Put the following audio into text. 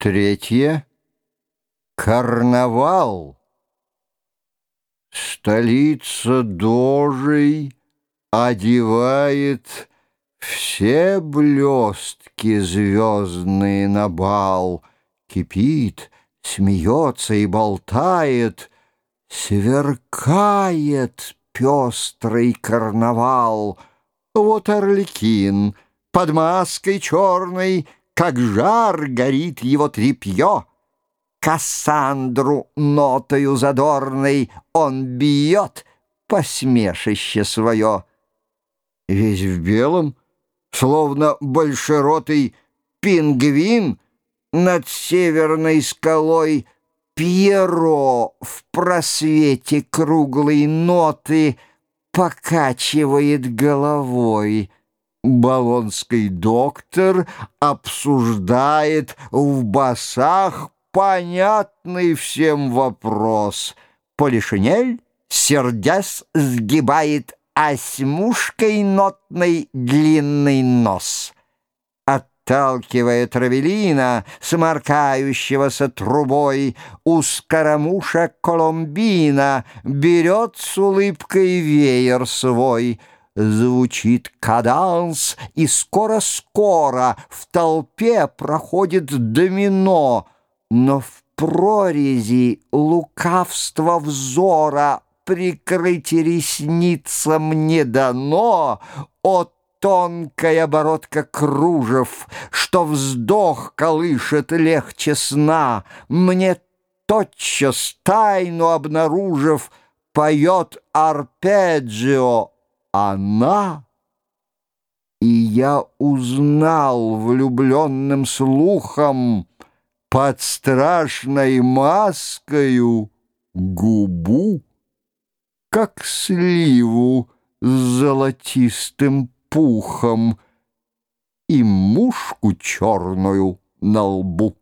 Третье. Карнавал. Столица дожей одевает Все блестки звездные на бал, Кипит, смеется и болтает, Сверкает пестрый карнавал. Вот Орликин под маской черной — как жар горит его трепье. Кассандру нотою задорной он бьет посмешище свое. Весь в белом, словно большеротый пингвин над северной скалой Пьеро в просвете круглой ноты покачивает головой — Болонский доктор обсуждает в басах понятный всем вопрос. Полишинель, сердясь, сгибает осьмушкой нотный длинный нос. Отталкивая травелина, сморкающегося трубой, у скоромуша Коломбина берет с улыбкой веер свой — Звучит каданс, и скоро-скоро в толпе проходит домино, но в прорези лукавства взора прикрыть ресницам не дано, о тонкая бородка кружев, что вздох колышет легче сна, мне тотчас тайну обнаружив, поет арпеджио она, и я узнал влюбленным слухом под страшной маскою губу, как сливу с золотистым пухом и мушку черную на лбу.